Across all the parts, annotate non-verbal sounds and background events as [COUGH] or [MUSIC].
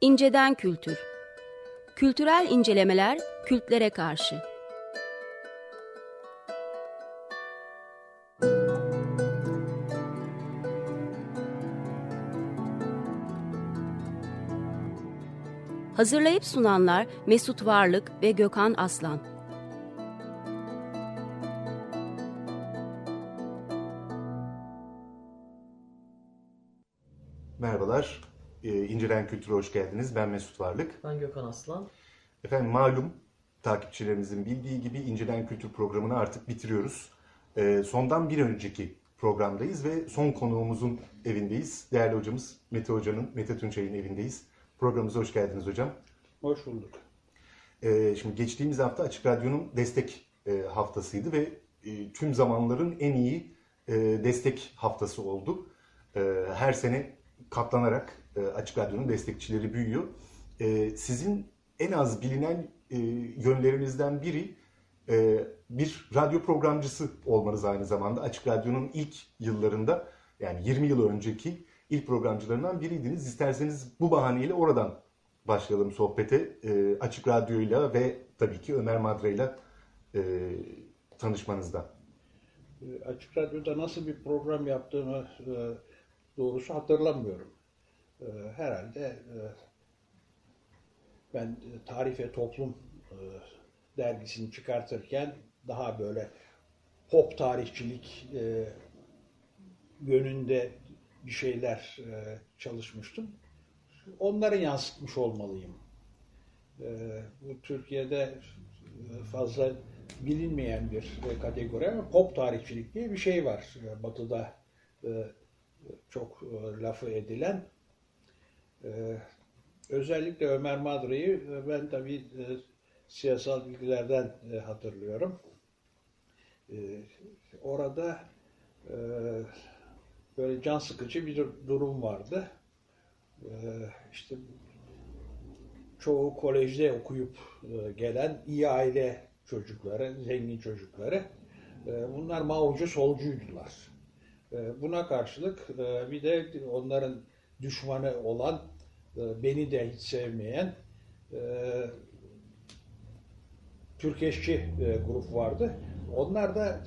İnceden Kültür. Kültürel incelemeler kültlere karşı. Hazırlayıp sunanlar Mesut Varlık ve Gökhan Aslan Kültür'e hoş geldiniz. Ben Mesut Varlık. Ben Gökhan Aslan. Efendim malum takipçilerimizin bildiği gibi İncelen Kültür programını artık bitiriyoruz. Ee, sondan bir önceki programdayız ve son konuğumuzun evindeyiz. Değerli hocamız Mete Hoca'nın, Mete Tunçay'ın evindeyiz. Programımıza hoş geldiniz hocam. Hoş bulduk. Ee, şimdi geçtiğimiz hafta Açık Radyo'nun destek e, haftasıydı ve e, tüm zamanların en iyi e, destek haftası oldu. E, her sene katlanarak e, Açık Radyo'nun destekçileri büyüyor. E, sizin en az bilinen e, yönlerinizden biri e, bir radyo programcısı olmanız aynı zamanda. Açık Radyo'nun ilk yıllarında yani 20 yıl önceki ilk programcılarından biriydiniz. İsterseniz bu bahaneyle oradan başlayalım sohbete. E, Açık Radyo'yla ve tabii ki Ömer Madra'yla e, tanışmanızda. E, Açık Radyo'da nasıl bir program yaptığımı e, doğrusu hatırlamıyorum. E, herhalde ben Tarife Toplum dergisini çıkartırken daha böyle pop tarihçilik yönünde bir şeyler çalışmıştım. Onları yansıtmış olmalıyım. Bu Türkiye'de fazla bilinmeyen bir kategori ama pop tarihçilik diye bir şey var Batı'da çok lafı edilen. Özellikle Ömer Madra'yı ben tabii siyasal bilgilerden hatırlıyorum. Orada böyle can sıkıcı bir durum vardı. İşte çoğu kolejde okuyup gelen iyi aile çocukları, zengin çocukları bunlar Mao'cu solcuydular. Buna karşılık bir de onların düşmanı olan, beni de hiç sevmeyen Türkeşçi grup vardı. Onlar da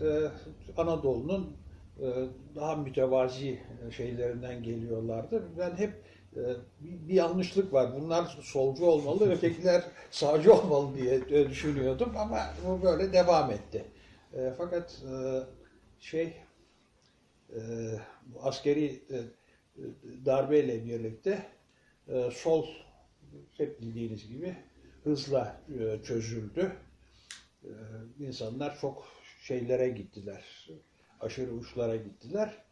Anadolu'nun daha mütevazi şeylerinden geliyorlardı. Ben hep bir yanlışlık var. Bunlar solcu olmalı, [LAUGHS] ötekiler sağcı olmalı diye düşünüyordum ama bu böyle devam etti. Fakat şey askeri darbeyle birlikte sol hep bildiğiniz gibi hızla çözüldü. İnsanlar çok şeylere gittiler, aşırı uçlara gittiler.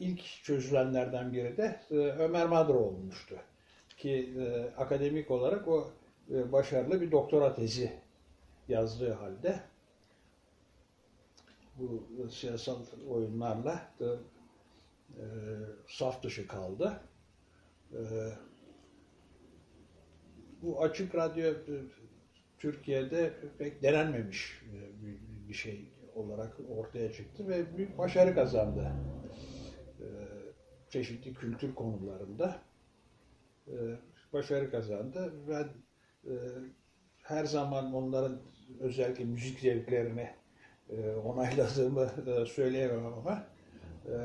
İlk çözülenlerden biri de Ömer Madro olmuştu. Ki akademik olarak o başarılı bir doktora tezi yazdığı halde bu siyasal oyunlarla e, saf dışı kaldı. E, bu açık radyo e, Türkiye'de pek denenmemiş bir, bir şey olarak ortaya çıktı ve büyük başarı kazandı. E, çeşitli kültür konularında e, başarı kazandı. Ben e, her zaman onların özellikle müzik zevklerini e, onayladığımı e, söyleyemem ama e,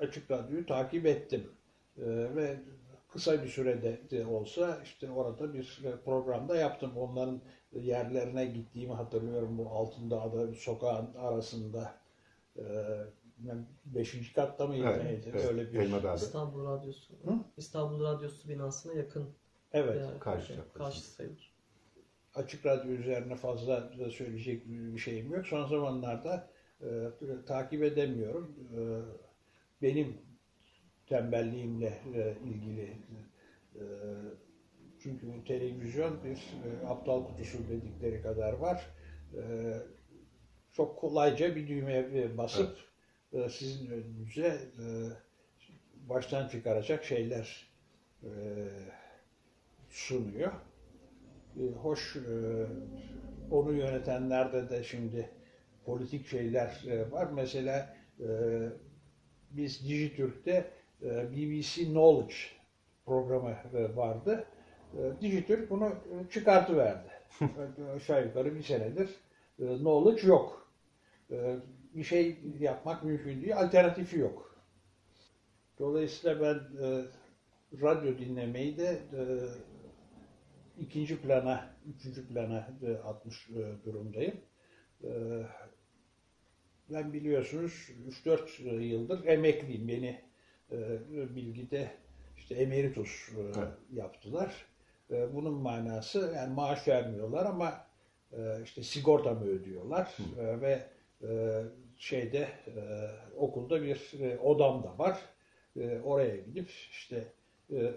Açık Radyo'yu takip ettim. Ve kısa bir sürede de olsa işte orada bir programda yaptım. Onların yerlerine gittiğimi hatırlıyorum. Bu altında ada sokağın arasında beşinci katta mı evet, neydi? Evet, Öyle bir İstanbul Radyosu. Hı? İstanbul Radyosu binasına yakın. Evet. Karşı, karşı sayılır açık radyo üzerine fazla söyleyecek bir şeyim yok. Son zamanlarda e, takip edemiyorum. E, benim tembelliğimle e, ilgili e, çünkü bu televizyon bir e, aptal kutusu dedikleri kadar var. Çok kolayca bir düğmeye basıp evet. sizin önünüze baştan çıkaracak şeyler sunuyor. Hoş onu yönetenlerde de şimdi politik şeyler var. Mesela biz Dijitürk'te e, BBC Knowledge programı e, vardı. E, Dijitürk bunu çıkartıverdi. Aşağı yukarı bir senedir knowledge yok. Bir şey yapmak mümkün değil. Alternatifi yok. Dolayısıyla ben radyo dinlemeyi de ikinci plana, üçüncü plana atmış durumdayım. Ben biliyorsunuz 3-4 yıldır emekliyim. Beni e, bilgide işte emeritus e, Evet. yaptılar. E, bunun manası yani maaş vermiyorlar ama işte sigortamı ödüyorlar E, ve şeyde okulda bir odam da var. Oraya gidip işte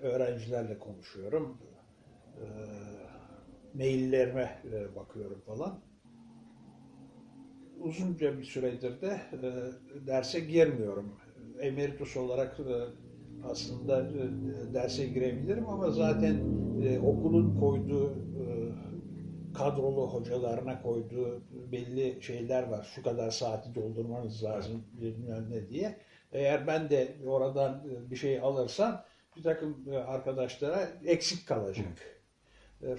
öğrencilerle konuşuyorum. Maillerime bakıyorum falan. Uzunca bir süredir de e, derse girmiyorum. Emeritus olarak e, aslında e, derse girebilirim ama zaten e, okulun koyduğu e, kadrolu hocalarına koyduğu belli şeyler var. Şu kadar saati doldurmanız lazım bilmem ne diye. Eğer ben de oradan e, bir şey alırsam bir takım e, arkadaşlara eksik kalacak.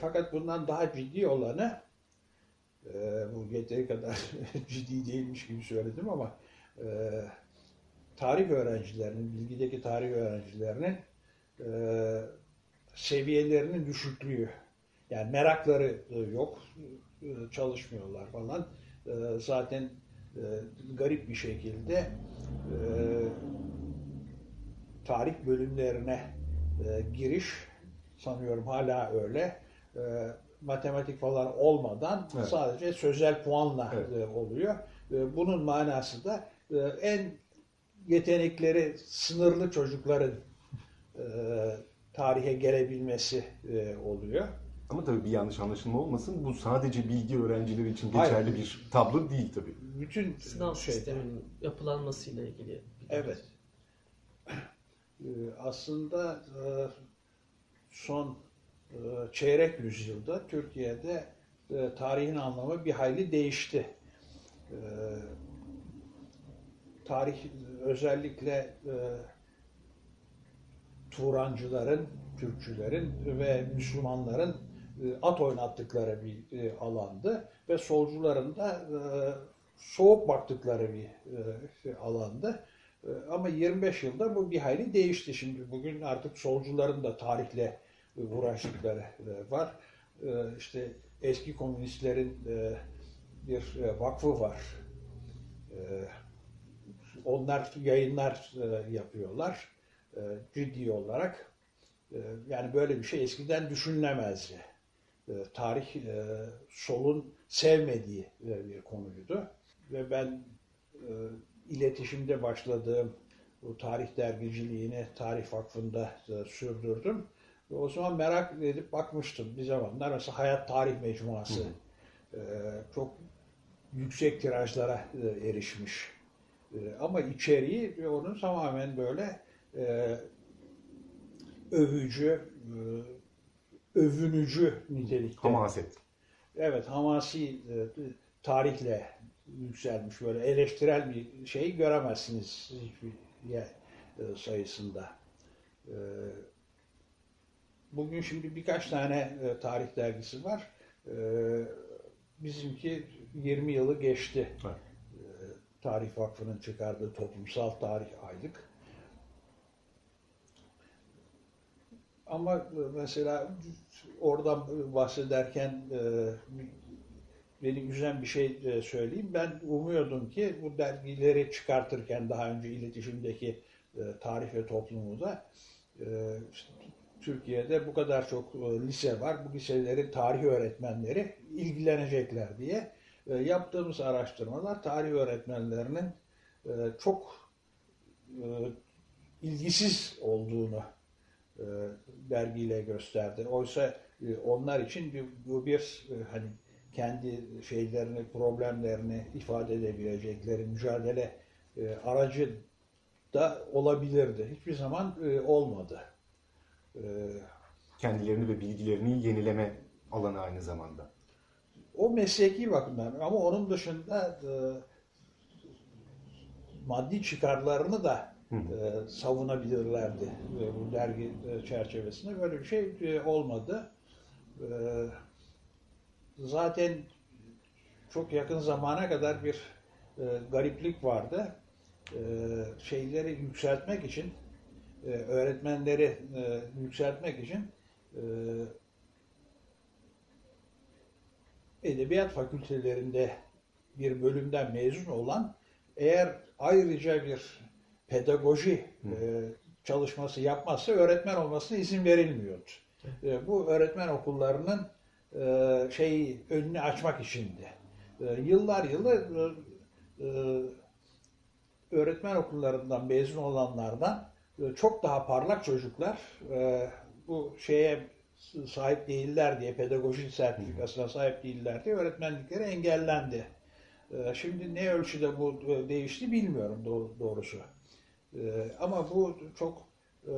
Fakat bundan daha ciddi olanı bu yeteri kadar [LAUGHS] ciddi değilmiş gibi söyledim ama e, tarih öğrencilerinin, bilgideki tarih öğrencilerinin e, seviyelerinin düşüklüğü. Yani merakları yok, e, çalışmıyorlar falan. E, zaten e, garip bir şekilde e, tarih bölümlerine e, giriş sanıyorum hala öyle. E, matematik falan olmadan Evet. sadece sözel puanla Evet. e, oluyor. E, bunun manası da e, en yetenekleri sınırlı çocukların tarihe gelebilmesi oluyor. Ama tabii bir yanlış anlaşılma olmasın. Bu sadece bilgi öğrencileri için Hayır. geçerli bir tablo değil tabii. Bütün Sınav şeyde- sisteminin yapılanmasıyla ilgili. Evet. Aslında son çeyrek yüzyılda Türkiye'de e, tarihin anlamı bir hayli değişti. Ee, Tarih özellikle e, Turancıların, Türkçülerin ve Müslümanların e, at oynattıkları bir e, alandı ve solcuların da e, soğuk baktıkları bir e, alandı. E, Ama 25 yılda bu bir hayli değişti. Şimdi bugün artık solcuların da tarihle e, uğraştıkları e, var. E, İşte eski komünistlerin e, bir vakfı var. Onlar yayınlar yapıyorlar ciddi olarak. Yani böyle bir şey eskiden düşünülemezdi. Tarih solun sevmediği bir konuydu. Ve ben iletişimde başladığım bu tarih dergiciliğini Tarih Vakfı'nda sürdürdüm. O zaman merak edip bakmıştım bir zamanlar. Mesela Hayat Tarih Mecmuası e, çok yüksek tirajlara e, erişmiş. E, Ama içeriği onun tamamen böyle e, övücü, e, övünücü nitelikte. Hamaset. Evet, hamasi e, tarihle yükselmiş böyle eleştirel bir şey göremezsiniz hiçbir yer e, sayısında. E, Bugün şimdi birkaç tane e, tarih dergisi var. E, Bizimki 20 yılı geçti. Evet. E, Tarih Vakfı'nın çıkardığı toplumsal tarih aylık. Ama mesela oradan bahsederken beni üzen bir şey söyleyeyim. Ben umuyordum ki bu dergileri çıkartırken daha önce iletişimdeki tarih ve toplumda e, işte Türkiye'de bu kadar çok e, lise var. Bu liselerin tarih öğretmenleri ilgilenecekler diye e, yaptığımız araştırmalar tarih öğretmenlerinin e, çok ilgisiz olduğunu dergiyle gösterdi. Oysa onlar için bu bir hani kendi şeylerini, problemlerini ifade edebilecekleri mücadele aracı da olabilirdi. Hiçbir zaman olmadı. E, Kendilerini ve bilgilerini yenileme alanı aynı zamanda. o mesleki bakımdan ama onun dışında e, maddi çıkarlarını da e, savunabilirlerdi e, bu dergi e, çerçevesinde. Böyle bir şey e, olmadı. E, zaten çok yakın zamana kadar bir e, gariplik vardı. E, şeyleri yükseltmek için, e, öğretmenleri e, yükseltmek için e, edebiyat fakültelerinde bir bölümden mezun olan eğer ayrıca bir pedagoji e, çalışması yapmazsa öğretmen olmasına izin verilmiyordu. E, bu öğretmen okullarının e, şeyi önünü açmak içindi. E, yıllar yılı e, e, öğretmen okullarından mezun olanlardan çok daha parlak çocuklar e, bu şeye sahip değiller diye, pedagoji sertifikasına sahip değiller diye öğretmenlikleri engellendi. E, Şimdi ne ölçüde bu e, değişti bilmiyorum doğ- doğrusu. Ama bu çok e,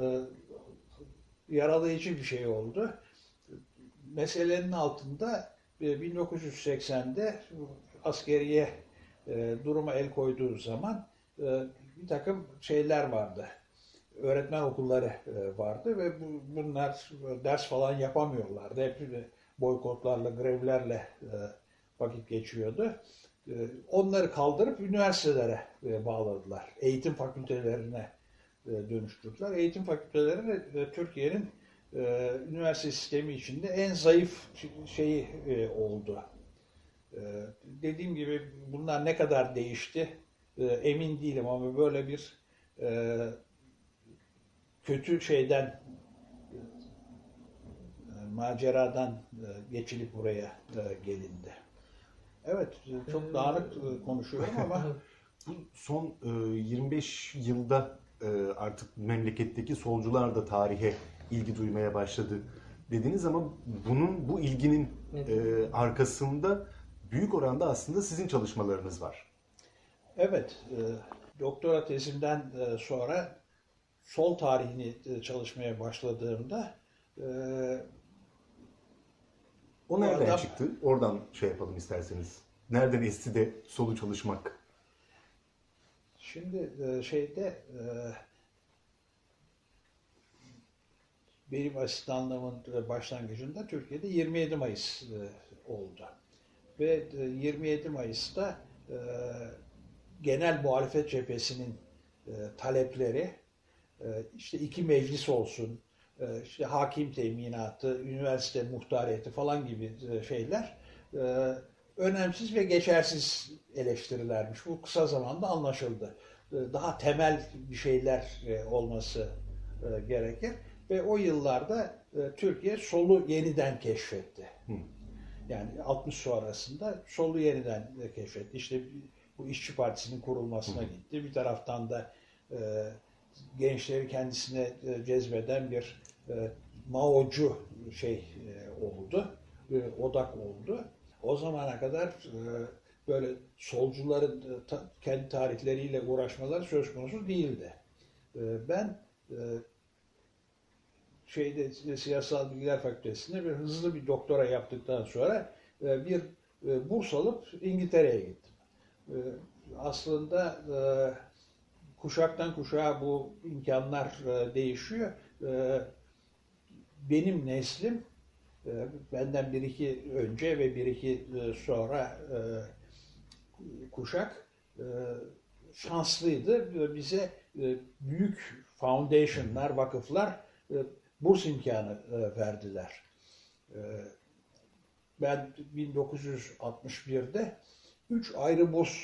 yaralayıcı bir şey oldu. Meselenin altında e, 1980'de askeriye e, duruma el koyduğu zaman bir takım şeyler vardı. Öğretmen okulları e, vardı ve bu, bunlar ders falan yapamıyorlardı. Hep e, boykotlarla, grevlerle e, vakit geçiyordu. E, Onları kaldırıp üniversitelere e, bağladılar. Eğitim fakültelerine e, dönüştürdüler. Eğitim fakülteleri e, Türkiye'nin e, üniversite sistemi içinde en zayıf şeyi e, oldu. E, Dediğim gibi bunlar ne kadar değişti e, emin değilim ama böyle bir e, kötü şeyden e, maceradan e, geçilip buraya e, gelindi. Evet, çok dağınık e, konuşuyorum ama [LAUGHS] Bu son e, 25 yılda artık memleketteki solcular da tarihe ilgi duymaya başladı dediniz ama bunun bu ilginin arkasında büyük oranda aslında sizin çalışmalarınız var. evet, doktora tezimden sonra sol tarihini e, çalışmaya başladığımda e, O nereden adam- çıktı? Oradan şey yapalım isterseniz. Nereden esti de solu çalışmak? Şimdi e, şeyde e, benim asistanlığımın e, başlangıcında Türkiye'de 27 Mayıs e, oldu. Ve e, 27 Mayıs'ta genel muhalefet cephesinin talepleri işte iki meclis olsun, e, işte hakim teminatı, üniversite muhtariyeti falan gibi e, şeyler e, önemsiz ve geçersiz eleştirilermiş. Bu kısa zamanda anlaşıldı. Daha temel bir şeyler olması gerekir. Ve o yıllarda Türkiye solu yeniden keşfetti. Yani 60 sonrasında solu yeniden keşfetti. İşte bu İşçi Partisi'nin kurulmasına gitti. Bir taraftan da gençleri kendisine e, cezbeden bir e, Mao'cu şey e, oldu, odak oldu. O zamana kadar böyle solcuların kendi tarihleriyle uğraşmaları söz konusu değildi. Ben şeyde siyasal bilgiler fakültesinde bir hızlı bir doktora yaptıktan sonra bir burs alıp İngiltere'ye gittim. Aslında kuşaktan kuşağa bu imkanlar e, değişiyor. E, benim neslim e, benden bir iki önce ve bir iki sonra kuşak şanslıydı. Bize büyük foundationlar, vakıflar burs imkanı verdiler. Ben 1961'de üç ayrı burs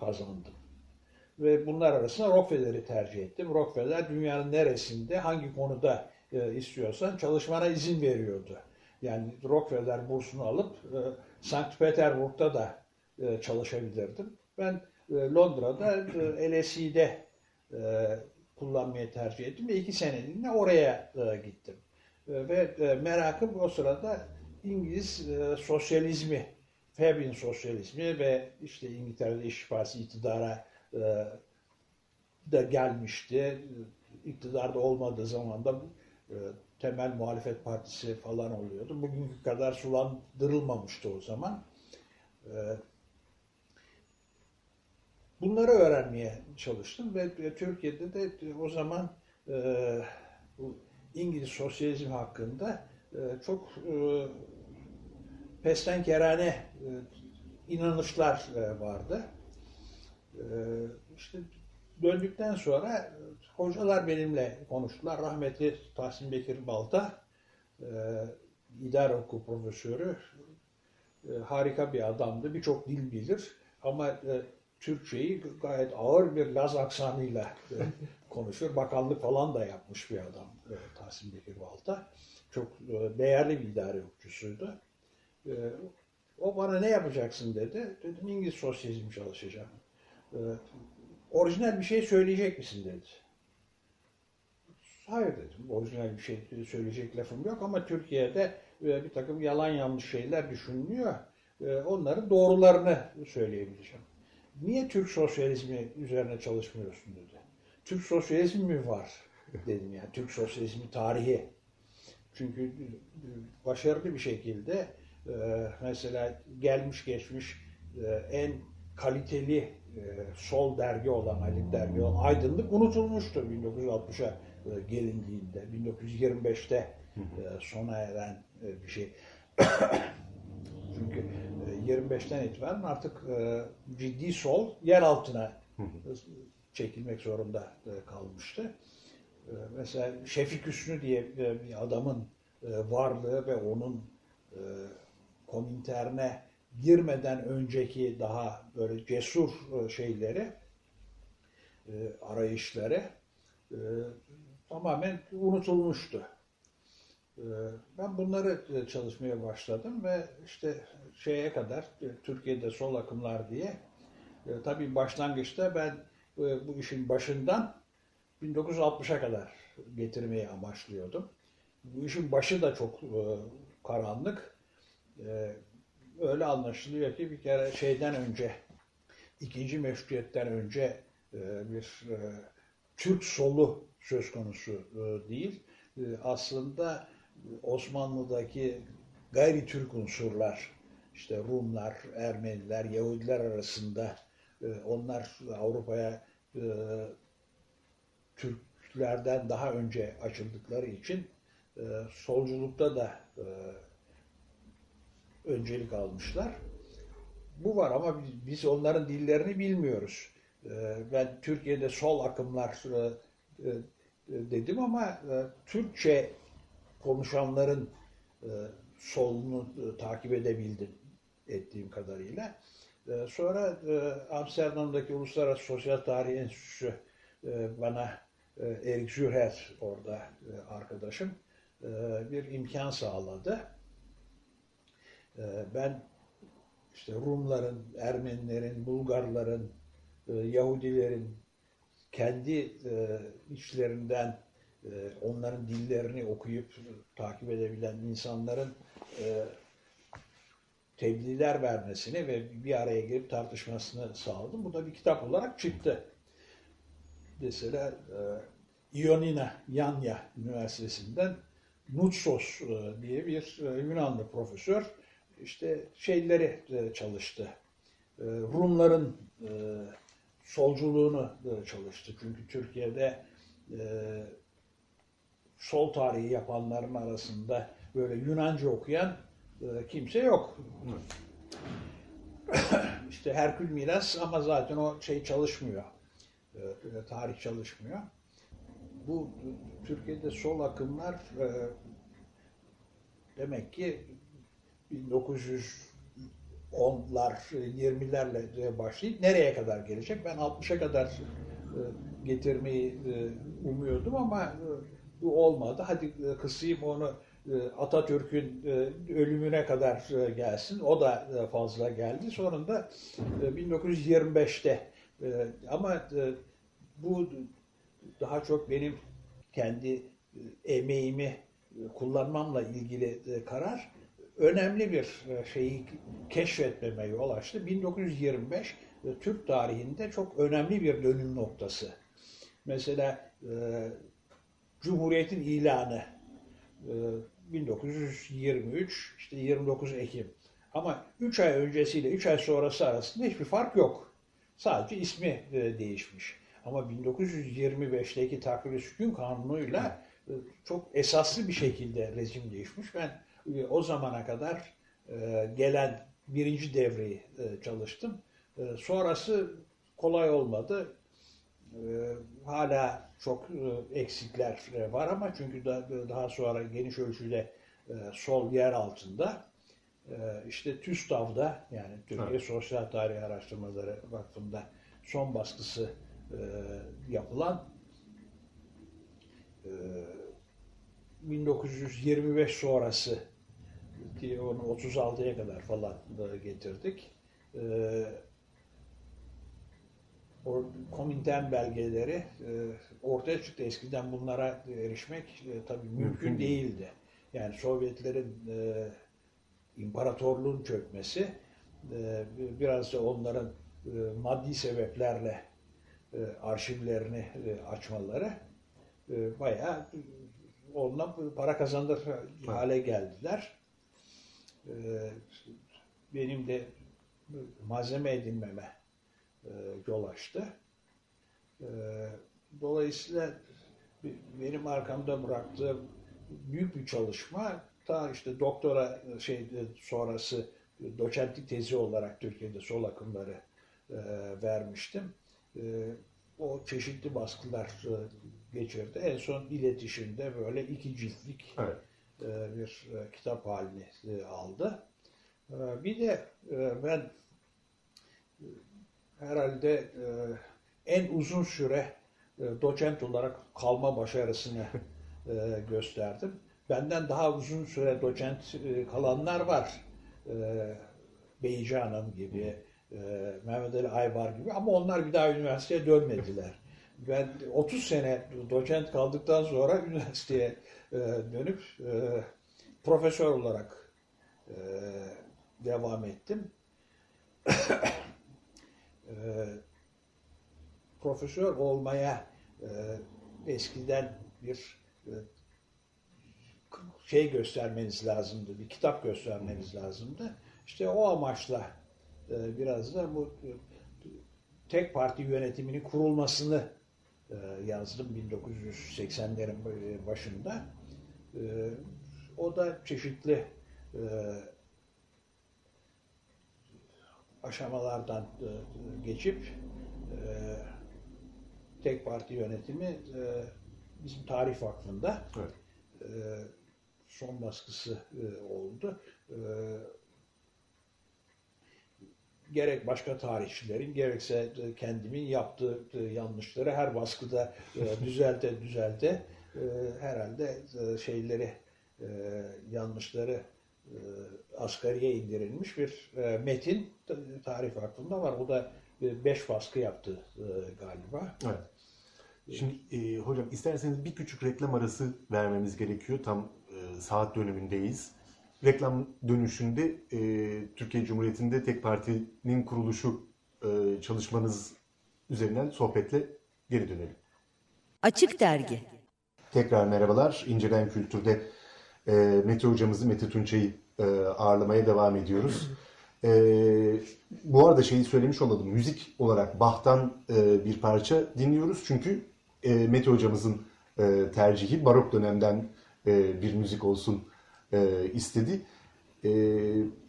kazandım. Ve bunlar arasında Rockefeller'i tercih ettim. Rockefeller dünyanın neresinde, hangi konuda e, istiyorsan çalışmana izin veriyordu. Yani Rockefeller bursunu alıp e, Sankt Peterburg'da da e, çalışabilirdim. Ben e, Londra'da e, LSE'de e, kullanmayı tercih ettim ve iki seneliğine oraya e, gittim. E, ve e, merakım o sırada İngiliz e, sosyalizmi, Fabian sosyalizmi ve işte İngiltere'de İşçi Partisi iktidara da gelmişti. İktidarda olmadığı zaman da e, temel muhalefet partisi falan oluyordu. Bugünkü kadar sulandırılmamıştı o zaman. E, bunlar bunları öğrenmeye çalıştım ve Türkiye'de de o zaman İngiliz sosyalizm hakkında çok pestenkerane inanışlar vardı. İşte döndükten sonra hocalar benimle konuştular. Rahmetli Tahsin Bekir Balta, idare okul profesörü, harika bir adamdı. Birçok dil bilir ama Türkçeyi gayet ağır bir Laz aksanıyla [LAUGHS] konuşur. Bakanlık falan da yapmış bir adam Tahsin Bekir Balta. Çok değerli bir idare okçusuydu. O bana ne yapacaksın dedi. Dedim İngiliz sosyalizmi çalışacağım. Orijinal bir şey söyleyecek misin dedi. Hayır dedim. Orijinal bir şey söyleyecek lafım yok ama Türkiye'de bir takım yalan yanlış şeyler düşünülüyor. Onların doğrularını söyleyebileceğim. Niye Türk sosyalizmi üzerine çalışmıyorsun dedi. Türk sosyalizmi mi var dedim yani. Türk sosyalizmi tarihi. Çünkü başarılı bir şekilde mesela gelmiş geçmiş en kaliteli sol dergi olan, Halit dergi olan Aydınlık unutulmuştu 1960'a gelindiğinde. 1925'te sona eren bir şey. [COUGHS] Çünkü 25'ten itibaren artık ciddi sol yer altına çekilmek zorunda kalmıştı. Mesela Şefik Hüsnü diye bir adamın varlığı ve onun kominterne girmeden önceki daha böyle cesur şeyleri, arayışları tamamen unutulmuştu. Ben bunları çalışmaya başladım ve işte şeye kadar Türkiye'de sol akımlar diye tabii başlangıçta ben bu işin başından 1960'a kadar getirmeyi amaçlıyordum. Bu işin başı da çok karanlık. Öyle anlaşılıyor ki bir kere şeyden önce, ikinci meşruiyetten önce bir Türk solu söz konusu değil. Aslında Osmanlı'daki gayri Türk unsurlar, işte Rumlar, Ermeniler, Yahudiler arasında onlar Avrupa'ya Türklerden daha önce açıldıkları için solculukta da öncelik almışlar. Bu var ama biz onların dillerini bilmiyoruz. Ben Türkiye'de sol akımlar dedim ama Türkçe konuşanların solunu takip edebildim ettiğim kadarıyla. Sonra Amsterdam'daki Uluslararası Sosyal Tarih Enstitüsü bana Erik Zürher orada arkadaşım bir imkan sağladı. Ben işte Rumların, Ermenilerin, Bulgarların, Yahudilerin kendi içlerinden onların dillerini okuyup takip edebilen insanların tebliğler vermesini ve bir araya gelip tartışmasını sağladım. Bu da bir kitap olarak çıktı. Mesela Ionina Yanya Üniversitesi'nden Nutsos diye bir Yunanlı profesör işte şeyleri çalıştı. Rumların solculuğunu çalıştı. Çünkü Türkiye'de sol tarihi yapanların arasında böyle Yunanca okuyan kimse yok. [CLEARS THROAT] işte Herkül Miras ama zaten o şey çalışmıyor. Tarih çalışmıyor. Bu Türkiye'de sol akımlar demek ki 1910'lar, 20'lerle başlayıp nereye kadar gelecek? Ben 60'a kadar getirmeyi umuyordum ama bu olmadı. Hadi kısayım onu Atatürk'ün ölümüne kadar gelsin. O da fazla geldi. Sonunda 1925'te ama bu daha çok benim kendi emeğimi kullanmamla ilgili karar önemli bir şeyi keşfetmeme yol açtı. 1925 Türk tarihinde çok önemli bir dönüm noktası. Mesela Cumhuriyet'in ilanı 1923 işte 29 Ekim. Ama 3 ay öncesiyle 3 ay sonrası arasında hiçbir fark yok. Sadece ismi e, değişmiş. Ama 1925'teki takvim sükun kanunuyla e, çok esaslı bir şekilde rejim değişmiş. Ben e, o zamana kadar e, gelen birinci devreyi e, çalıştım. E, sonrası kolay olmadı. Hala çok eksikler var ama çünkü da, daha sonra geniş ölçüde sol yer altında işte TÜSTAV'da yani Türkiye evet. Sosyal Tarih Araştırmaları Vakfı'nda son baskısı yapılan e, 1925 sonrası ki onu 36'ya kadar falan getirdik. E, o Komintern belgeleri e, ortaya çıktı. Eskiden bunlara erişmek e, tabii mümkün, mümkün değildi. Yani Sovyetlerin e, imparatorluğun çökmesi e, biraz da onların e, maddi sebeplerle e, arşivlerini e, açmaları e, bayağı ondan para kazandır hale geldiler. E, benim de malzeme edinmeme e, yol açtı. E, dolayısıyla benim arkamda bıraktığım büyük bir çalışma ta işte doktora şey sonrası doçentlik tezi olarak Türkiye'de sol akımları e, vermiştim. o çeşitli baskılar geçirdi. En son iletişimde böyle iki ciltlik evet. Bir kitap halini aldı. bir de ben herhalde e, en uzun süre e, doçent olarak kalma başarısını e, gösterdim. Benden daha uzun süre doçent e, kalanlar var. E, Beyci Hanım gibi, e, Mehmet Ali Aybar gibi ama onlar bir daha üniversiteye dönmediler. Ben 30 sene doçent kaldıktan sonra [LAUGHS] üniversiteye e, dönüp e, profesör olarak e, devam ettim. [COUGHS] e, profesör olmaya e, eskiden bir e, şey göstermeniz lazımdı, bir kitap göstermeniz lazımdı. İşte o amaçla e, biraz da bu e, tek parti yönetiminin kurulmasını yazdım 1980'lerin başında. E, o da çeşitli e, aşamalardan e, geçip e, tek parti yönetimi e, bizim Tarih Vakfı'nda evet. son baskısı oldu. Gerek başka tarihçilerin gerekse kendimin yaptığı yanlışları her baskıda [LAUGHS] düzelte düzelte herhalde şeyleri yanlışları e, asgariye indirilmiş bir e, metin tarih aklımda var. O da beş baskı yaptı e, galiba. Evet. Şimdi e, hocam isterseniz bir küçük reklam arası vermemiz gerekiyor. Tam e, saat dönemindeyiz. Reklam dönüşünde e, Türkiye Cumhuriyeti'nde tek partinin kuruluşu e, çalışmanız üzerinden sohbetle geri dönelim. Açık Dergi Tekrar merhabalar. İncelen Kültür'de e, Mete hocamızı, Mete Tunçay'ı e, ağırlamaya devam ediyoruz. E, bu arada şeyi söylemiş olalım. Müzik olarak Bach'tan e, bir parça dinliyoruz. Çünkü e, Mete hocamızın e, tercihi barok dönemden e, bir müzik olsun e, istedi. E,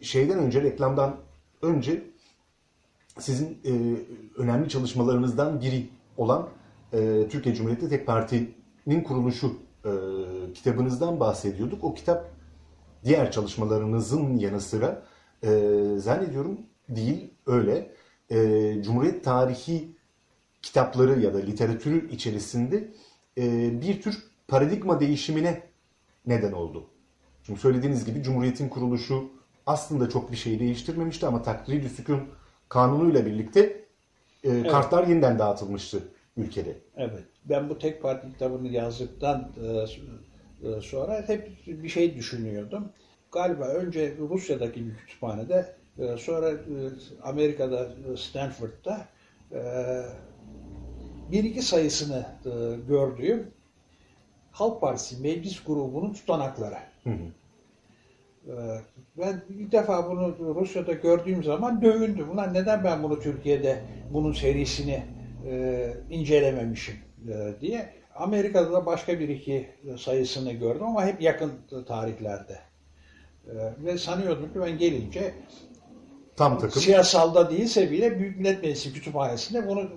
şeyden önce, reklamdan önce sizin e, önemli çalışmalarınızdan biri olan e, Türkiye Cumhuriyeti Tek Parti'nin kuruluşu e, kitabınızdan bahsediyorduk. O kitap diğer çalışmalarınızın yanı sıra e, zannediyorum değil öyle. E, Cumhuriyet tarihi kitapları ya da literatürü içerisinde e, bir tür paradigma değişimine neden oldu. Çünkü söylediğiniz gibi Cumhuriyet'in kuruluşu aslında çok bir şey değiştirmemişti ama takdiri sükun kanunuyla birlikte e, evet. kartlar yeniden dağıtılmıştı ülkede. Evet. Ben bu tek parti kitabını yazdıktan e, e, sonra hep bir şey düşünüyordum. Galiba önce Rusya'daki bir kütüphanede, e, sonra Amerika'da Stanford'da bir iki sayısını gördüğüm Halk Partisi Meclis Grubu'nun tutanakları. Hı hı. Ee, Ben ilk defa bunu Rusya'da gördüğüm zaman dövündüm. Ulan neden ben bunu Türkiye'de bunun serisini e, incelememişim e, diye. Amerika'da da başka bir iki sayısını gördüm ama hep yakın tarihlerde. E, ve sanıyordum ki ben gelince Tam takım. siyasalda değilse bile Büyük Millet Meclisi kütüphanesinde bunu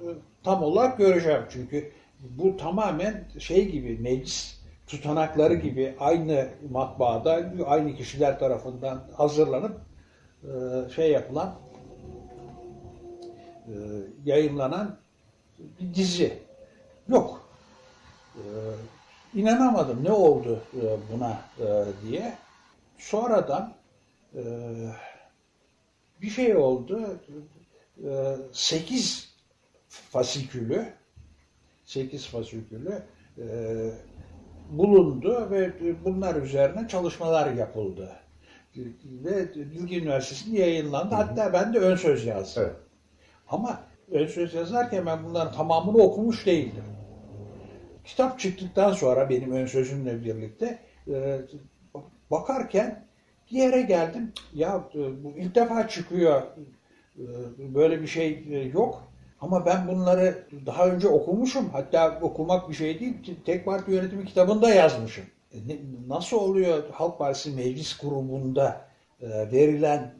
tam olarak göreceğim. Çünkü bu tamamen şey gibi meclis tutanakları gibi aynı matbaada aynı kişiler tarafından hazırlanıp e, şey yapılan e, yayınlanan bir dizi. Yok. E, inanamadım ne oldu buna diye. Sonradan bir şey oldu. 8 fasikülü 8 fasikülü bulundu ve bunlar üzerine çalışmalar yapıldı. Ve Bilgi Üniversitesi'nde yayınlandı. Hatta ben de ön söz yazdım. Evet. Ama ön söz yazarken ben bunların tamamını okumuş değildim. Kitap çıktıktan sonra benim ön sözümle birlikte e, bakarken bir yere geldim. Ya e, bu ilk defa çıkıyor. E, Böyle bir şey e, yok. Ama ben bunları daha önce okumuşum. Hatta okumak bir şey değil. Tek Parti Yönetimi kitabında yazmışım. E, Nasıl oluyor Halk Partisi meclis grubunda e, verilen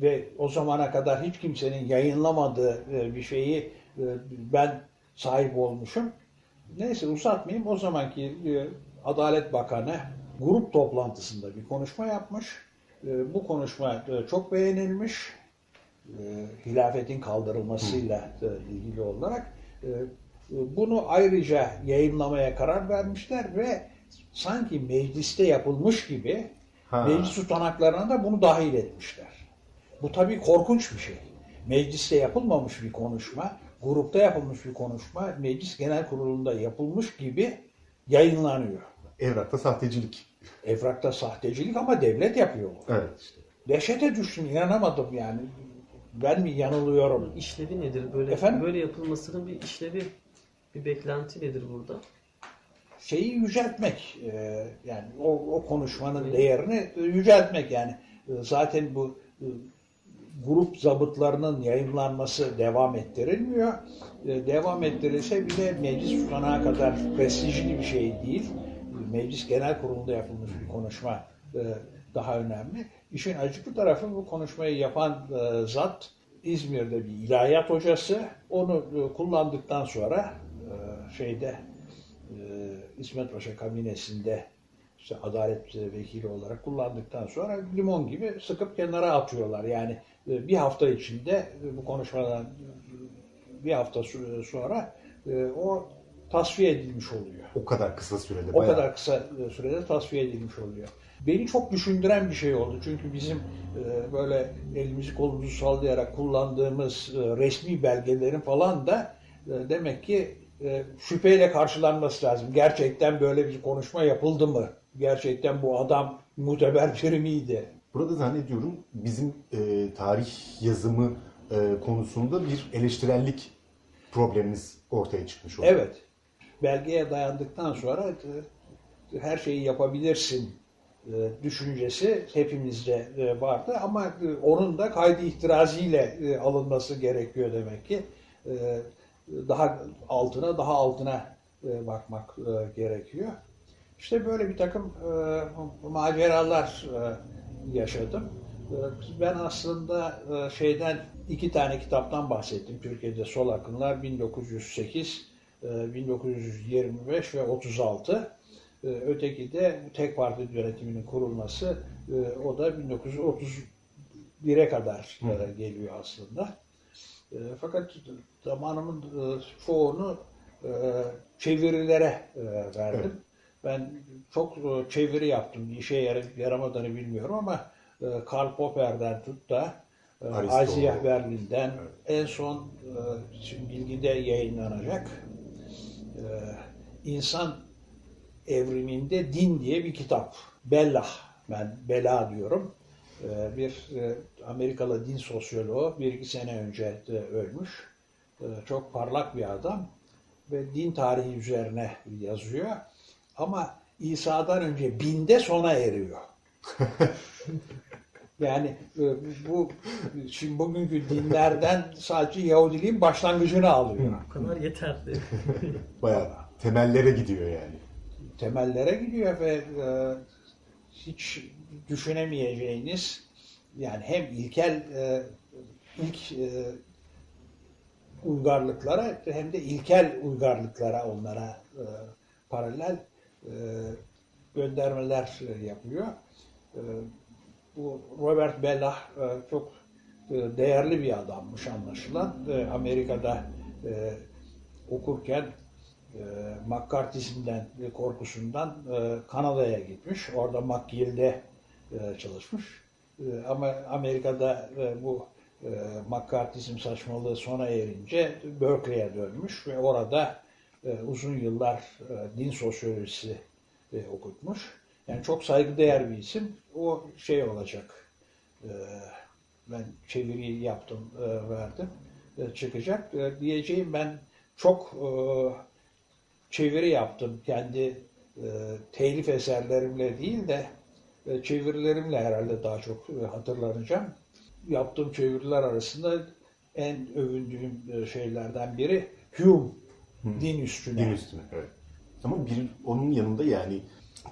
ve o zamana kadar hiç kimsenin yayınlamadığı e, bir şeyi ben sahip olmuşum. Neyse uzatmayayım. O zamanki Adalet Bakanı grup toplantısında bir konuşma yapmış. Bu konuşma çok beğenilmiş. E, Hilafetin kaldırılmasıyla ilgili olarak. E, Bunu ayrıca yayınlamaya karar vermişler ve sanki mecliste yapılmış gibi Ha. meclis tutanaklarına da bunu dahil etmişler. Bu tabii korkunç bir şey. Mecliste yapılmamış bir konuşma, grupta yapılmış bir konuşma, meclis genel kurulunda yapılmış gibi yayınlanıyor. Evrakta sahtecilik. Evrakta sahtecilik ama devlet yapıyor bunu. Evet. Dehşete düştüm, inanamadım yani. Ben mi yanılıyorum? İşlevi nedir? Böyle Efendim? böyle yapılmasının bir işlevi, bir beklenti nedir burada? Şeyi yüceltmek, e, yani o, o konuşmanın değerini e, yüceltmek yani. E, Zaten bu e, grup zabıtlarının yayınlanması devam ettirilmiyor. Devam ettirilse bile meclis tutanağı kadar prestijli bir şey değil. Meclis Genel Kurulu'nda yapılmış bir konuşma daha önemli. İşin acıklı tarafı bu konuşmayı yapan e, zat İzmir'de bir ilahiyat hocası. Onu e, kullandıktan sonra e, şeyde İsmet Paşa kabinesinde işte adalet vekili olarak kullandıktan sonra limon gibi sıkıp kenara atıyorlar. Yani bir hafta içinde bu konuşmadan bir hafta sonra o tasfiye edilmiş oluyor. O kadar kısa sürede O bayağı. kadar kısa e, sürede tasfiye edilmiş oluyor. Beni çok düşündüren bir şey oldu. Çünkü bizim e, böyle elimizi kolumuzu sallayarak kullandığımız e, resmi belgelerin falan da e, demek ki e, şüpheyle karşılanması lazım. Gerçekten böyle bir konuşma yapıldı mı? Gerçekten bu adam muteber biri miydi? Burada zannediyorum bizim e, tarih yazımı e, konusunda bir eleştirellik problemimiz ortaya çıkmış oldu. Evet. Belgeye dayandıktan sonra e, her şeyi yapabilirsin e, düşüncesi hepimizde e, vardı ama onun da kaydı ihtiraziyle alınması gerekiyor demek ki. Daha altına daha altına bakmak gerekiyor. İşte böyle bir takım maceralar yaşadım. Ben aslında şeyden iki tane kitaptan bahsettim. Türkiye'de Sol Akımlar 1908, e, 1925 ve 36. E, Öteki de tek parti yönetiminin kurulması. e, O da 1931'e kadar e, geliyor aslında. E, Fakat zamanımın e, çoğunu e, çevirilere e, verdim. Evet. Ben çok e, çeviri yaptım. İşe yaramadığını bilmiyorum ama e, Karl Popper'den tut da e. Isaiah Berlin'den en son e, şimdi bilgide yayınlanacak e, İnsan Evriminde Din diye bir kitap. Bellah, ben Bela diyorum. E, Bir e, Amerikalı din sosyoloğu bir iki sene önce ölmüş. E, Çok parlak bir adam ve din tarihi üzerine yazıyor. Ama İsa'dan önce binde sona eriyor. [LAUGHS] Yani e, bu şimdi bugünkü dinlerden sadece Yahudiliğin başlangıcını alıyor. Bu kadar yeterli. [LAUGHS] Bayağı temellere gidiyor yani. Temellere gidiyor ve e, hiç düşünemeyeceğiniz yani hem ilkel e, ilk e, uygarlıklara hem de ilkel uygarlıklara onlara e, paralel e, göndermeler yapıyor. E, bu Robert Bellah e, çok e, değerli bir adammış anlaşılan. E, Amerika'da okurken McCarthy'sinden korkusundan Kanada'ya gitmiş. Orada McGill'de çalışmış. Ama Amerika'da bu McCarthy'sim saçmalığı sona erince Berkeley'e dönmüş ve orada uzun yıllar din sosyolojisi okutmuş. Yani çok saygıdeğer bir isim. O şey olacak. E, ben çeviriyi yaptım, e, verdim. E, çıkacak. E, diyeceğim ben çok e, çeviri yaptım. Kendi e, telif eserlerimle değil de e, çevirilerimle herhalde daha çok e, hatırlanacağım. Yaptığım çeviriler arasında en övündüğüm e, şeylerden biri Hume, din üstüne. Din üstüne, evet. Ama bir onun yanında yani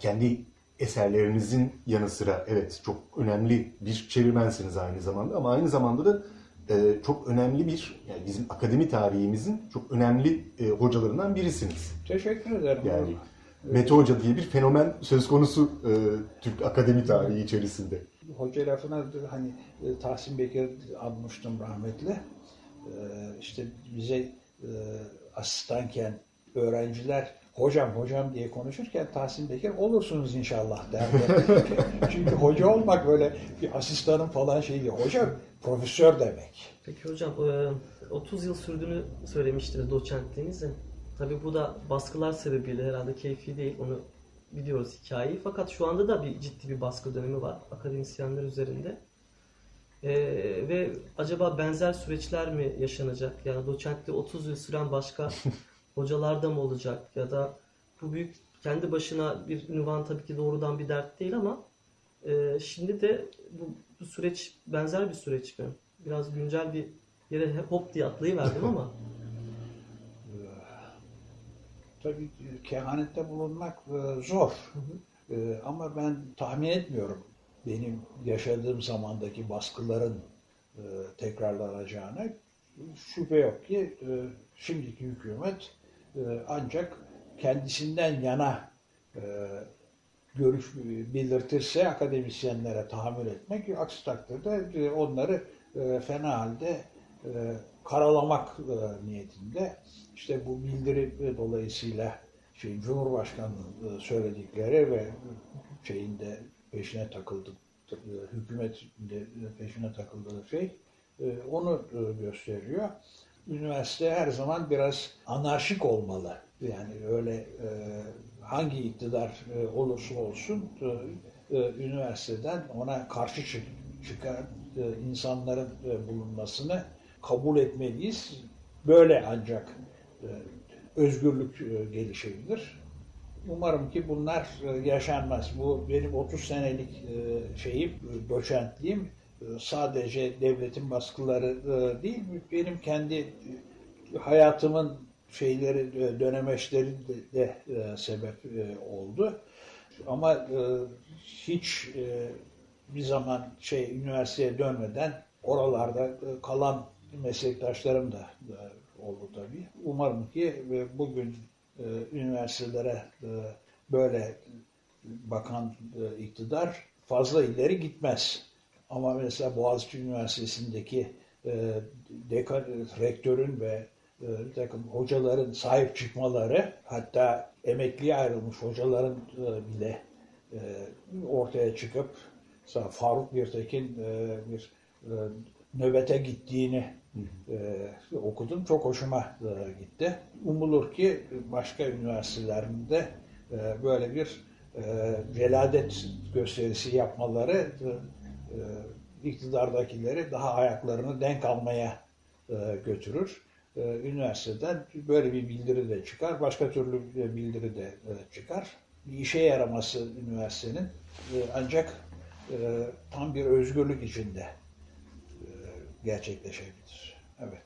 kendi eserlerinizin yanı sıra evet çok önemli bir çevirmensiniz aynı zamanda ama aynı zamanda da e, çok önemli bir yani bizim akademi tarihimizin çok önemli e, hocalarından birisiniz. Teşekkür ederim. Yani Mete Hoca diye bir fenomen söz konusu e, Türk akademi tarihi içerisinde. Hoca lafına hani e, Tahsin Bekir anmıştım rahmetli. E, işte bize e, asistanken öğrenciler hocam hocam diye konuşurken Tahsin Bekir olursunuz inşallah derdi. [LAUGHS] Çünkü hoca olmak böyle bir asistanın falan şeyi değil. Hoca profesör demek. Peki hocam e, 30 yıl sürdüğünü söylemiştiniz doçentliğinizin. Tabii bu da baskılar sebebiyle herhalde keyfi değil. Onu biliyoruz hikayeyi. Fakat şu anda da bir ciddi bir baskı dönemi var akademisyenler üzerinde. E, ve acaba benzer süreçler mi yaşanacak? Yani doçentliği 30 yıl süren başka [LAUGHS] hocalar da mı olacak? Ya da bu büyük kendi başına bir ünvan tabii ki doğrudan bir dert değil ama e, şimdi de bu, bu süreç benzer bir süreç mi? Biraz güncel bir yere hop diye atlayıverdim ama [LAUGHS] Tabii kehanette bulunmak e, zor. E, ama ben tahmin etmiyorum benim yaşadığım zamandaki baskıların e, tekrarlanacağını. Şüphe yok ki şimdiki hükümet ancak kendisinden yana e, görüş belirtirse akademisyenlere tahammül etmek, aksi takdirde e, onları e, fena halde e, karalamak e, niyetinde. İşte bu bildiri dolayısıyla şey, Cumhurbaşkanı'nın söyledikleri ve şeyinde peşine takıldı, hükümet de peşine takıldığı şey onu gösteriyor. Üniversite her zaman biraz anarşik olmalı. Yani öyle hangi iktidar olursa olsun üniversiteden ona karşı çık çıkan insanların bulunmasını kabul etmeliyiz. Böyle ancak özgürlük gelişebilir. Umarım ki bunlar yaşanmaz. Bu benim 30 senelik şeyim, doçentliğim sadece devletin baskıları değil, benim kendi hayatımın şeyleri, dönemeçleri de sebep oldu. Ama hiç bir zaman şey üniversiteye dönmeden oralarda kalan meslektaşlarım da oldu tabii. Umarım ki bugün üniversitelere böyle bakan iktidar fazla ileri gitmez. Ama mesela Boğaziçi Üniversitesi'ndeki dekan, rektörün ve bir takım hocaların sahip çıkmaları hatta emekliye ayrılmış hocaların bile ortaya çıkıp mesela Faruk Birtekin bir nöbete gittiğini e, okudum. Çok hoşuma e, gitti. Umulur ki başka üniversitelerinde e, böyle bir e, veladet gösterisi yapmaları e, e, iktidardakileri daha ayaklarını denk almaya e, götürür. E, üniversiteden böyle bir bildiri de çıkar. Başka türlü bir bildiri de e, çıkar. Bir işe yaraması üniversitenin e, ancak e, tam bir özgürlük içinde e, gerçekleşebilir. Evet.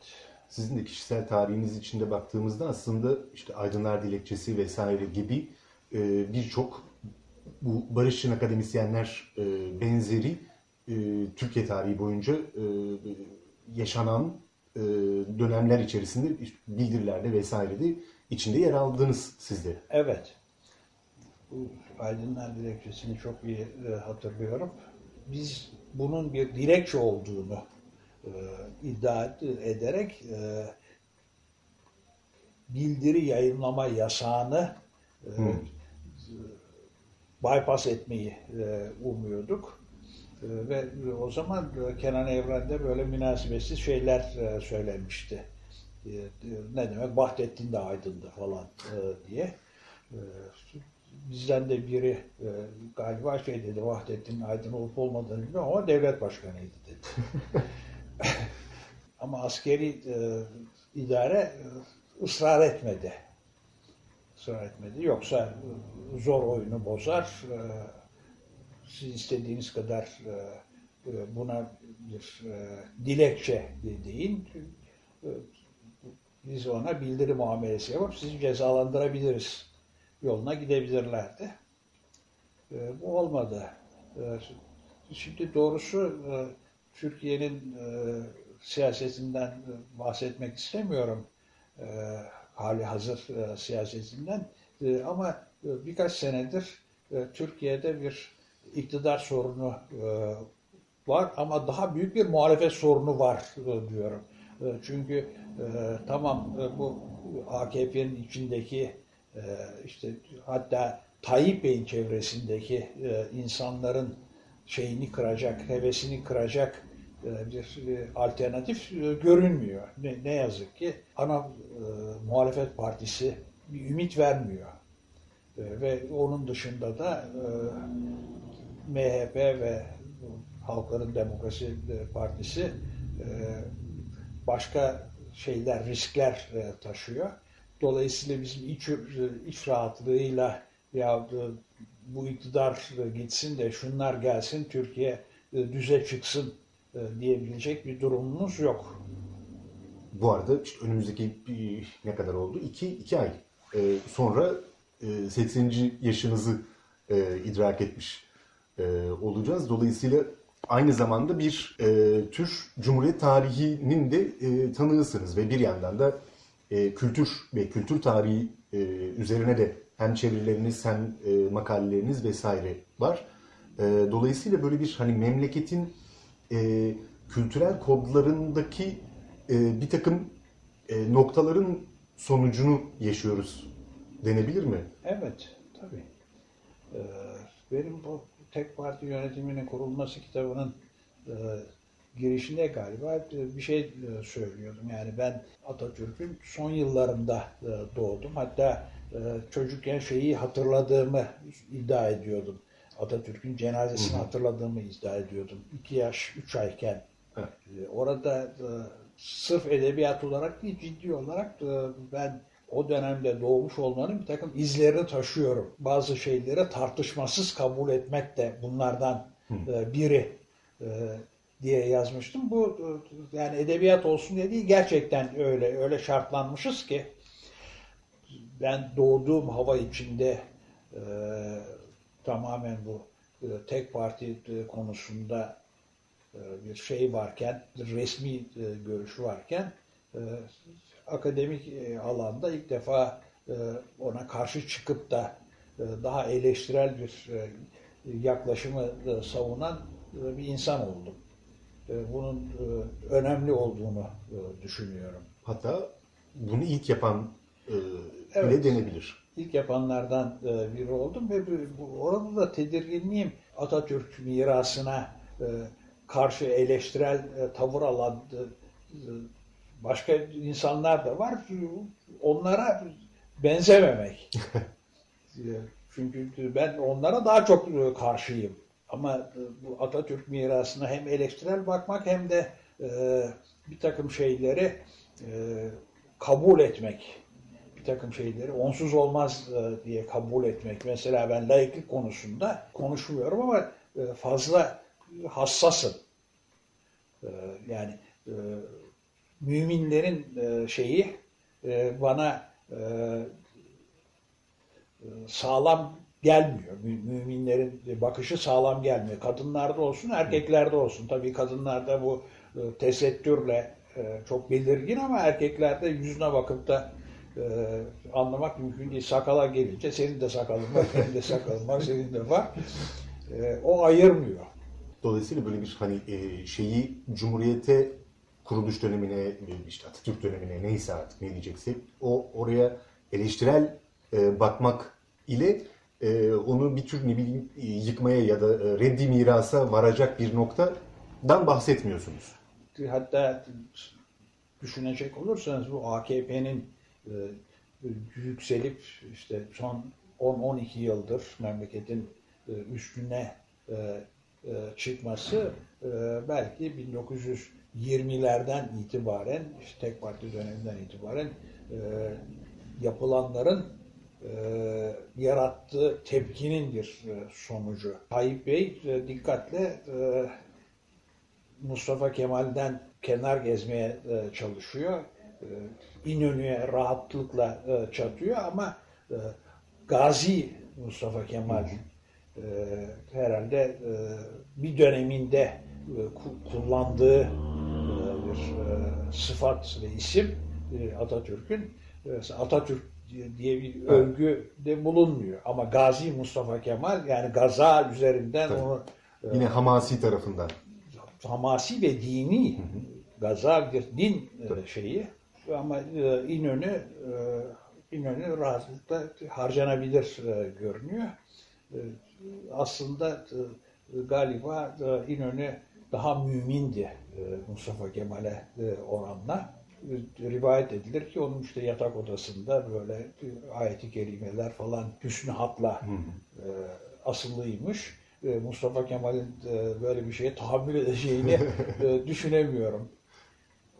Sizin de kişisel tarihiniz içinde baktığımızda aslında işte Aydınlar Dilekçesi vesaire gibi e, birçok bu barışçın akademisyenler e, benzeri e, Türkiye tarihi boyunca e, yaşanan e, dönemler içerisinde bildirilerde vesairede içinde yer aldınız siz de. Evet. Bu Aydınlar Dilekçesi'ni çok iyi e, hatırlıyorum. Biz bunun bir dilekçe olduğunu e, iddia ederek e, bildiri yayınlama yasağını e, Hı. bypass etmeyi e, umuyorduk. E, ve o zaman e, Kenan Evren de böyle münasebetsiz şeyler e, söylemişti. E, e, ne demek Vahdettin de aydındı falan e, diye. E, bizden de biri galiba şey dedi Vahdettin Aydın olup olmadığını bilmiyorum ama devlet başkanıydı dedi. [LAUGHS] ama askeri idare ısrar etmedi. Israr etmedi. Yoksa zor oyunu bozar. Siz istediğiniz kadar e, e, buna bir e, dilekçe de- deyin. Biz ona bildiri muamelesi yapıp sizi cezalandırabiliriz yoluna gidebilirlerdi. Bu olmadı. Şimdi doğrusu Türkiye'nin siyasetinden bahsetmek istemiyorum. Hali hazır siyasetinden. Ama birkaç senedir Türkiye'de bir iktidar sorunu e, var ama daha büyük bir muhalefet sorunu var e, diyorum. E, çünkü tamam bu AKP'nin içindeki işte hatta Tayyip Bey'in çevresindeki insanların şeyini kıracak, hevesini kıracak bir alternatif görünmüyor. Ne, ne yazık ki ana e, muhalefet partisi bir ümit vermiyor. Ve onun dışında da MHP ve Halkların Demokrasi e, Partisi e, başka şeyler, riskler e, taşıyor. Dolayısıyla bizim iç, iç rahatlığıyla ya bu iktidar gitsin de şunlar gelsin, Türkiye düze çıksın diyebilecek bir durumumuz yok. Bu arada işte önümüzdeki ne kadar oldu? İki, iki ay sonra e, 80. yaşınızı idrak etmiş e, olacağız. Dolayısıyla aynı zamanda bir e, tür Cumhuriyet tarihinin de e, tanığısınız ve bir yandan da e, kültür ve kültür tarihi e, üzerine de hem çevirileriniz hem e, makaleleriniz vesaire var. E, dolayısıyla böyle bir hani memleketin e, kültürel kodlarındaki e, bir takım e, noktaların sonucunu yaşıyoruz denebilir mi? Evet, tabii. Ee, benim bu tek parti yönetiminin kurulması kitabının e, girişinde galiba e, bir şey e, söylüyordum. Yani ben Atatürk'ün son yıllarında e, doğdum. Hatta çocukken şeyi hatırladığımı iddia ediyordum. Atatürk'ün cenazesini Hı hatırladığımı iddia ediyordum. 2 yaş, 3 ayken. Evet. Orada sırf edebiyat olarak değil, ciddi olarak ben o dönemde doğmuş olmanın bir takım izlerini taşıyorum. Bazı şeyleri tartışmasız kabul etmek de bunlardan e, biri e, diye yazmıştım. Bu yani edebiyat olsun diye değil, gerçekten öyle öyle şartlanmışız ki ben doğduğum hava içinde e, tamamen bu e, tek parti e, konusunda e, bir şey varken, bir resmi e, görüşü varken e, akademik e, alanda ilk defa e, ona karşı çıkıp da e, daha eleştirel bir yaklaşımı savunan bir insan oldum. Bunun önemli olduğunu düşünüyorum. Hatta bunu ilk yapan e, bile Evet. denebilir. İlk yapanlardan biri oldum ve orada da tedirginliğim Atatürk mirasına karşı eleştirel tavır alan başka insanlar da var. Onlara benzememek. [LAUGHS] Çünkü ben onlara daha çok e, karşıyım. Ama e, bu Atatürk mirasına hem eleştirel bakmak hem de e, bir takım şeyleri kabul etmek bir takım şeyleri onsuz olmaz diye kabul etmek. Mesela ben laiklik konusunda konuşmuyorum ama fazla hassasım. Yani müminlerin şeyi bana sağlam gelmiyor. Müminlerin bakışı sağlam gelmiyor. Kadınlarda olsun, erkeklerde olsun. Tabii kadınlarda bu tesettürle çok belirgin ama erkeklerde yüzüne bakıp da e, anlamak mümkün değil. Sakala gelince senin de sakalın var, benim de sakalım var, senin de var. E, o ayırmıyor. Dolayısıyla böyle bir hani e, şeyi Cumhuriyete kuruluş dönemine, işte Atatürk dönemine neyse artık ne diyeceksek o oraya eleştirel e, bakmak ile e, onu bir tür ne bileyim e, yıkmaya ya da e, reddi mirasa varacak bir noktadan bahsetmiyorsunuz. Hatta düşünecek olursanız bu AKP'nin e, yükselip işte son 10-12 yıldır memleketin e, üstüne e, çıkması belki 1920'lerden itibaren işte tek parti döneminden itibaren yapılanların yarattığı tepkinin bir sonucu. Tayyip Bey dikkatle Mustafa Kemal'den kenar gezmeye çalışıyor. İnönü'ye rahatlıkla e, çatıyor ama e, Gazi Mustafa Kemal e, herhalde e, bir döneminde e, kullandığı e, e, sıfat ve isim e, Atatürk'ün e, Atatürk diye bir övgü de bulunmuyor. Ama Gazi Mustafa Kemal yani Gaza üzerinden Tabii. onu e, yine Hamasi tarafından Hamasi ve dini hı hı. Gaza bir din e, şeyi ama e, İnönü e, İnönü rahatlıkla harcanabilir e, görünüyor. E, aslında e, galiba e, İnönü daha mümindi e, Mustafa Kemal'e e, oranla. E, rivayet edilir ki onun işte yatak odasında böyle e, ayeti kerimeler falan hüsnü hatla e, asıllıymış. E, Mustafa Kemal'in e, böyle bir şeye tahammül edeceğini [LAUGHS] e, düşünemiyorum.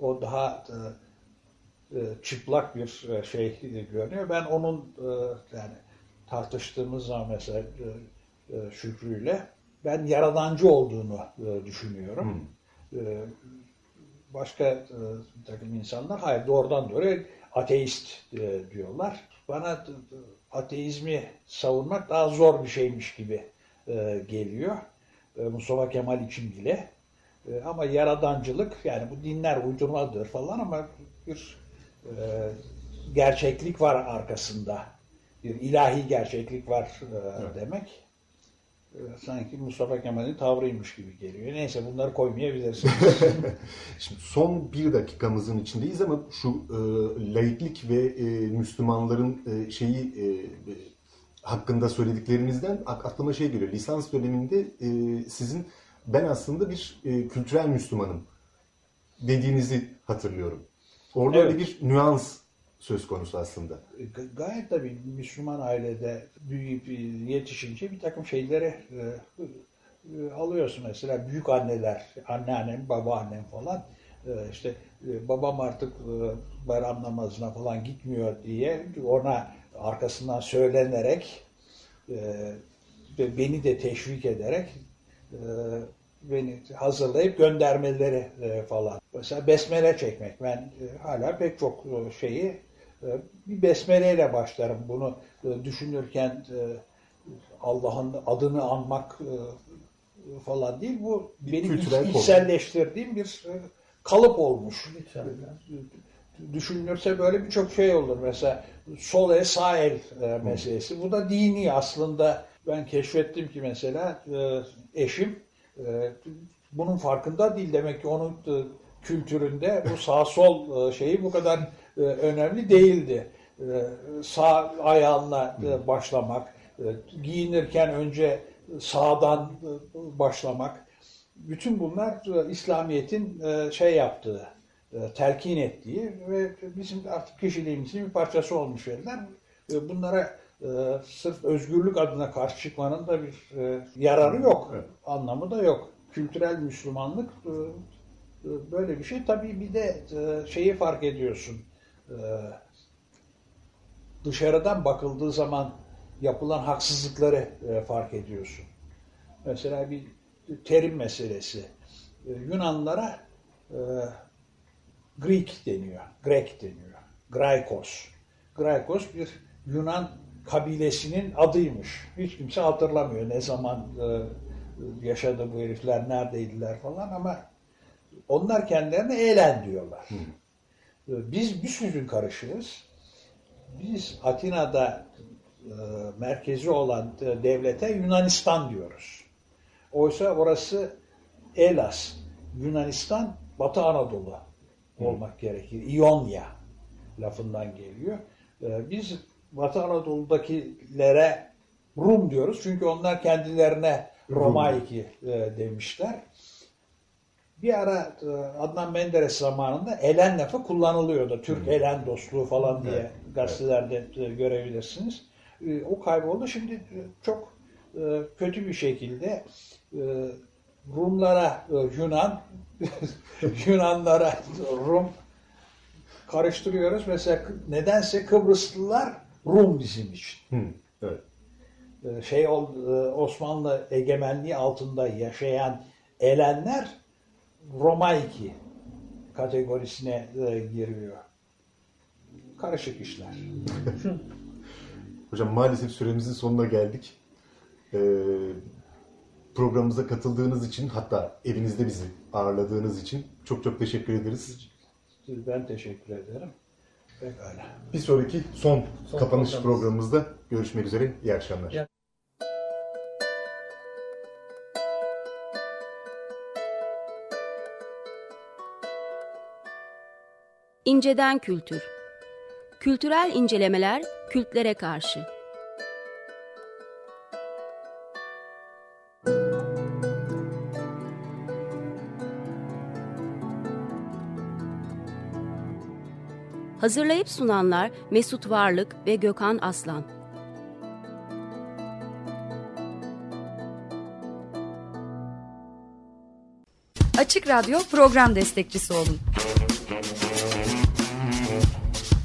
O daha e, e, çıplak bir e, şey görünüyor. Ben onun e, yani tartıştığımız zaman mesela Şükrü'yle ben yaradancı olduğunu düşünüyorum. Hmm. Başka takım insanlar hayır doğrudan doğruya ateist diyorlar. Bana ateizmi savunmak daha zor bir şeymiş gibi geliyor. Mustafa Kemal için bile. Ama yaradancılık yani bu dinler uydurmadır falan ama bir e, gerçeklik var arkasında. Bir ilahi gerçeklik var e, evet. demek. E, sanki Mustafa Kemal'in tavrıymış gibi geliyor. Neyse bunları koymayabilirsiniz. [LAUGHS] Şimdi son bir dakikamızın içindeyiz ama şu e, laiklik ve e, Müslümanların e, şeyi e, hakkında söylediklerinizden aklıma şey geliyor. Lisans döneminde e, sizin ben aslında bir e, kültürel Müslümanım dediğinizi hatırlıyorum. Orada evet. öyle bir nüans söz konusu aslında. E, gayet tabii Müslüman ailede büyüyüp e, yetişince bir takım şeyleri e, alıyorsun. Mesela büyük anneler, anneannem, babaannem falan işte babam artık bayram namazına falan gitmiyor diye ona arkasından söylenerek ve beni de teşvik ederek beni hazırlayıp göndermeleri falan. Mesela besmele çekmek. Ben hala pek çok şeyi bir besmeleyle başlarım. Bunu düşünürken Allah'ın adını anmak falan değil. Bu benim içselleştirdiğim bir kalıp olmuş. Düşünülürse böyle birçok şey olur. Mesela sol el sağ el meselesi. Bu da dini aslında. Ben keşfettim ki mesela eşim ee, bunun farkında değil. Demek ki onun e, kültüründe bu sağ sol e, şeyi bu kadar e, önemli değildi. Sağ ayağınla başlamak, giyinirken önce sağdan başlamak. Bütün bunlar İslamiyet'in şey yaptığı, telkin ettiği ve bizim artık kişiliğimizin bir parçası olmuş şeyler. Bunlara e, sırf özgürlük adına karşı çıkmanın da bir e, yararı yok. Evet. Anlamı da yok. Kültürel Müslümanlık e, e, böyle bir şey. Tabii bir de e, şeyi fark ediyorsun. E, dışarıdan bakıldığı zaman yapılan haksızlıkları e, fark ediyorsun. Mesela bir terim meselesi. E, Yunanlara e, Greek deniyor, Grek deniyor, Graikos. Graikos bir Yunan kabilesinin adıymış. Hiç kimse hatırlamıyor ne zaman e, yaşadı bu herifler, neredeydiler falan ama onlar kendilerine eğlen diyorlar. E, Biz bir sürü karışığız. Biz Atina'da e, merkezi olan e, devlete Yunanistan diyoruz. Oysa orası Elas, Yunanistan, Batı Anadolu olmak gerekir. İonya lafından geliyor. E, Biz Batı Anadolu'dakilere Rum diyoruz. Çünkü onlar kendilerine Romaiki e, demişler. Bir ara e, Adnan Menderes zamanında Elen lafı kullanılıyordu. Türk Elen dostluğu falan diye Evet, gazetelerde e, görebilirsiniz. E, O kayboldu. Şimdi e, çok kötü bir şekilde Rumlara Yunan, [LAUGHS] Yunanlara Rum karıştırıyoruz. Mesela nedense Kıbrıslılar Rum bizim için. Hı, evet. Şey Osmanlı egemenliği altında yaşayan elenler Romaiki kategorisine e, giriyor. Karışık işler. [LAUGHS] Hocam maalesef süremizin sonuna geldik. Ee, programımıza katıldığınız için hatta evinizde bizi ağırladığınız için çok çok teşekkür ederiz. Ben teşekkür ederim. Pekala. Bir sonraki son, Son kapanış programımız. programımızda görüşmek üzere. İyi akşamlar. İyi İnceden Kültür Kültürel incelemeler kültlere karşı. Hazırlayıp sunanlar Mesut Varlık ve Gökhan Aslan. Açık Radyo program destekçisi olun.